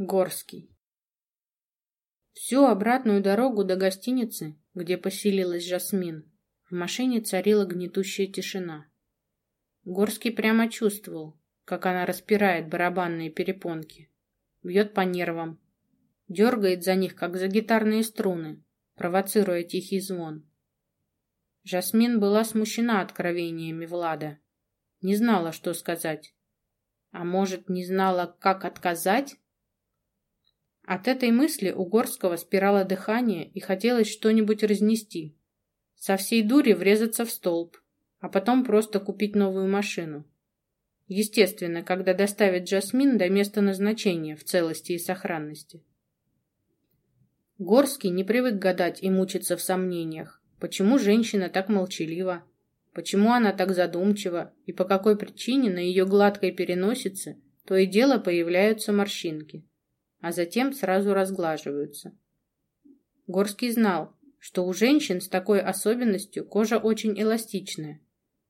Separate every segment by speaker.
Speaker 1: Горский. Всю обратную дорогу до гостиницы, где поселилась Жасмин, в машине царила гнетущая тишина. Горский прямо чувствовал, как она распирает барабанные перепонки, бьет по нервам, дергает за них, как за гитарные струны, провоцируя тихий звон. Жасмин была смущена откровениями Влада, не знала, что сказать. А может, не знала, как отказать? От этой мысли у Горского спирало дыхание и хотелось что-нибудь разнести. Со всей дури врезаться в столб, а потом просто купить новую машину. Естественно, когда доставят Джасмин до места назначения в целости и сохранности. Горский не привык гадать и мучиться в сомнениях, почему женщина так молчалива, почему она так задумчива и по какой причине на ее гладкой переносице то и дело появляются морщинки а затем сразу разглаживаются. Горский знал, что у женщин с такой особенностью кожа очень эластичная,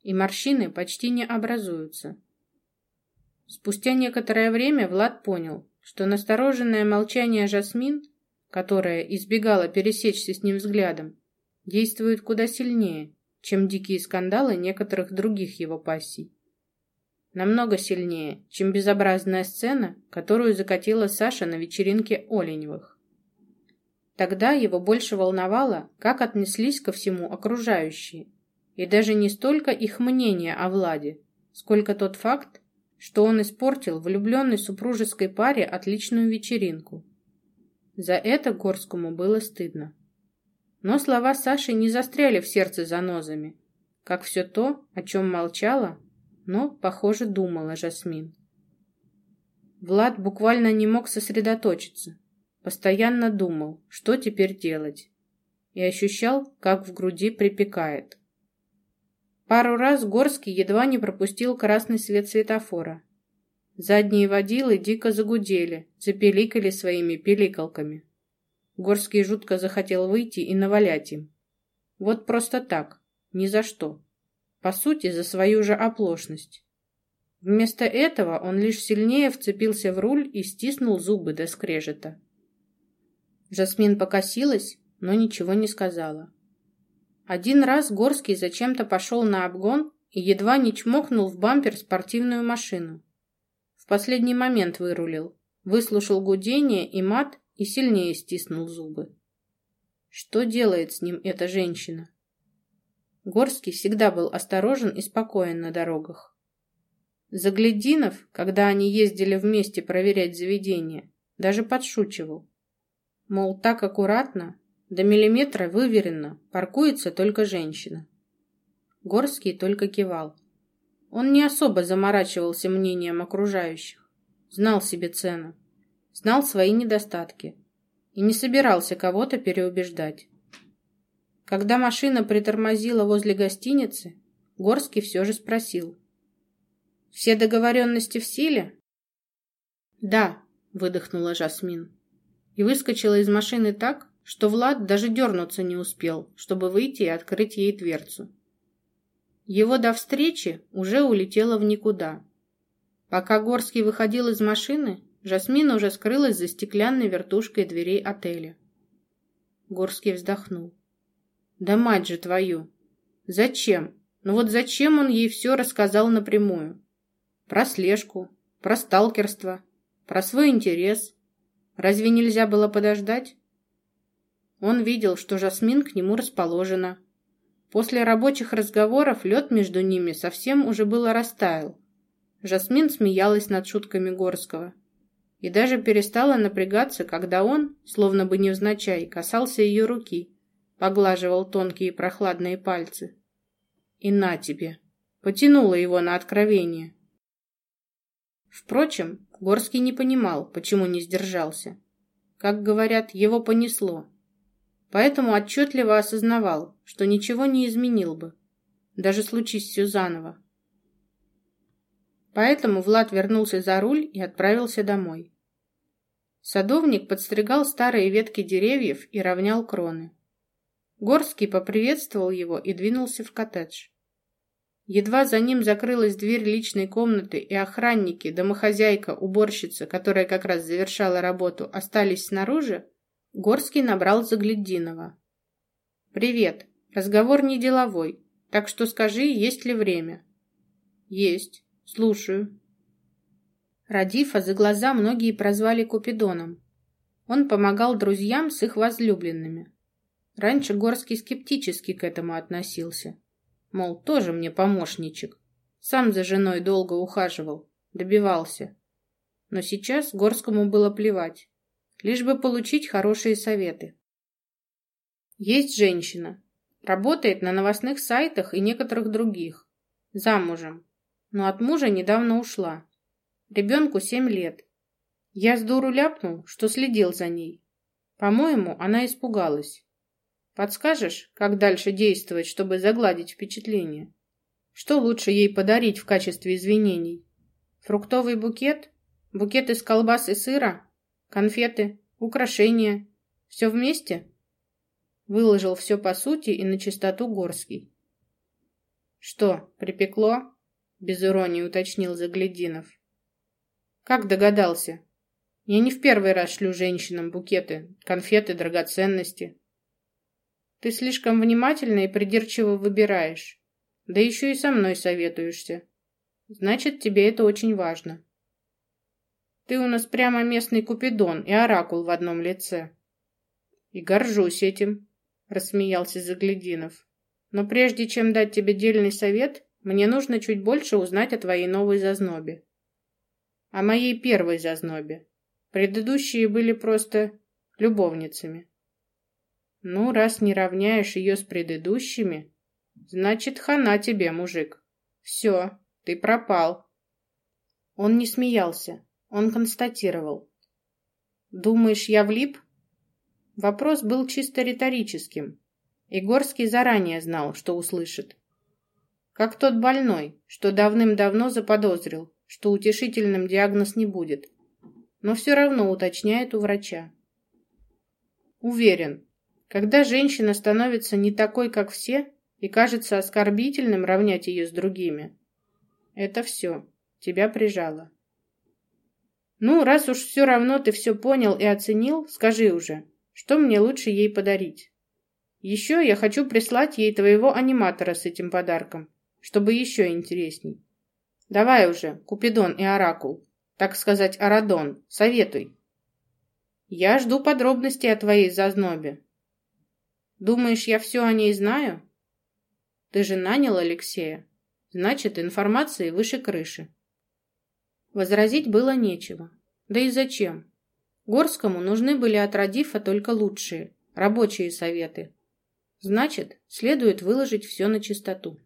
Speaker 1: и морщины почти не образуются. Спустя некоторое время Влад понял, что настороженное молчание Жасмин, которая избегала пересечься с ним взглядом, действует куда сильнее, чем дикие скандалы некоторых других его пассий намного сильнее, чем безобразная сцена, которую закатила Саша на вечеринке Оленевых. Тогда его больше волновало, как отнеслись ко всему окружающие, и даже не столько их мнение о Владе, сколько тот факт, что он испортил влюбленной супружеской паре отличную вечеринку. За это Горскому было стыдно. Но слова Саши не застряли в сердце занозами, как все то, о чем молчала, но, похоже, думала Жасмин. Влад буквально не мог сосредоточиться. Постоянно думал, что теперь делать. И ощущал, как в груди припекает. Пару раз Горский едва не пропустил красный свет светофора. Задние водилы дико загудели, запеликали своими пиликалками. Горский жутко захотел выйти и навалять им. Вот просто так, ни за что. По сути, за свою же оплошность. Вместо этого он лишь сильнее вцепился в руль и стиснул зубы до скрежета. Жасмин покосилась, но ничего не сказала. Один раз Горский зачем-то пошел на обгон и едва не чмокнул в бампер спортивную машину. В последний момент вырулил, выслушал гудение и мат и сильнее стиснул зубы. Что делает с ним эта женщина? Горский всегда был осторожен и спокоен на дорогах. Заглядинов, когда они ездили вместе проверять заведение, даже подшучивал. Мол, так аккуратно, до миллиметра выверенно, паркуется только женщина. Горский только кивал. Он не особо заморачивался мнением окружающих, знал себе цену, знал свои недостатки и не собирался кого-то переубеждать. Когда машина притормозила возле гостиницы, Горский все же спросил. «Все договоренности в силе?» «Да», — выдохнула Жасмин. И выскочила из машины так, что Влад даже дернуться не успел, чтобы выйти и открыть ей дверцу. Его до встречи уже улетело в никуда. Пока Горский выходил из машины, Жасмин уже скрылась за стеклянной вертушкой дверей отеля. Горский вздохнул. Да мать же твою! Зачем? Ну вот зачем он ей все рассказал напрямую? Про слежку, про сталкерство, про свой интерес. Разве нельзя было подождать? Он видел, что Жасмин к нему расположена. После рабочих разговоров лед между ними совсем уже было растаял. Жасмин смеялась над шутками Горского и даже перестала напрягаться, когда он, словно бы невзначай, касался ее руки поглаживал тонкие прохладные пальцы. И на тебе, потянула его на откровение. Впрочем, Горский не понимал, почему не сдержался. Как говорят, его понесло. Поэтому отчетливо осознавал, что ничего не изменил бы, даже случись все заново. Поэтому Влад вернулся за руль и отправился домой. Садовник подстригал старые ветки деревьев и равнял кроны. Горский поприветствовал его и двинулся в коттедж. Едва за ним закрылась дверь личной комнаты, и охранники, домохозяйка, уборщица, которая как раз завершала работу, остались снаружи, Горский набрал Заглядинова. «Привет. Разговор не деловой, так что скажи, есть ли время?» «Есть. Слушаю». Радифа за глаза многие прозвали Купидоном. Он помогал друзьям с их возлюбленными. Раньше Горский скептически к этому относился. Мол, тоже мне помощничек. Сам за женой долго ухаживал, добивался. Но сейчас Горскому было плевать, лишь бы получить хорошие советы. Есть женщина, работает на новостных сайтах и некоторых других, замужем, но от мужа недавно ушла. Ребенку семь лет. Я с дуру ляпнул, что следил за ней. По-моему, она испугалась. Подскажешь, как дальше действовать, чтобы загладить впечатление? Что лучше ей подарить в качестве извинений? Фруктовый букет? Букет из колбас и сыра? Конфеты? Украшения? Все вместе? Выложил все по сути и на чистоту Горский. Что, припекло? Без иронии уточнил Заглядинов. Как догадался? Я не в первый раз шлю женщинам букеты, конфеты, драгоценности. Ты слишком внимательно и придирчиво выбираешь. Да еще и со мной советуешься. Значит, тебе это очень важно. Ты у нас прямо местный Купидон и оракул в одном лице. И горжусь этим, рассмеялся Заглядинов. Но прежде чем дать тебе дельный совет, мне нужно чуть больше узнать о твоей новой зазнобе. О моей первой зазнобе. Предыдущие были просто любовницами. Ну, раз не равняешь ее с предыдущими, значит, хана тебе, мужик. Все, ты пропал. Он не смеялся, он констатировал. Думаешь, я влип? Вопрос был чисто риторическим. Игорский заранее знал, что услышит. Как тот больной, что давным-давно заподозрил, что утешительным диагноз не будет, но все равно уточняет у врача. Уверен, когда женщина становится не такой, как все, и кажется оскорбительным равнять ее с другими, это все, тебя прижало. Ну, раз уж все равно ты все понял и оценил, скажи уже, что мне лучше ей подарить? Еще я хочу прислать ей твоего аниматора с этим подарком, чтобы еще интересней. Давай уже, Купидон и Оракул, так сказать, Арадон, советуй. Я жду подробностей о твоей зазнобе. Думаешь, я все о ней знаю? Ты же нанял Алексея. Значит, информации выше крыши. Возразить было нечего. Да и зачем? Горскому нужны были от Радифа только лучшие, рабочие советы. Значит, следует выложить все на чистоту.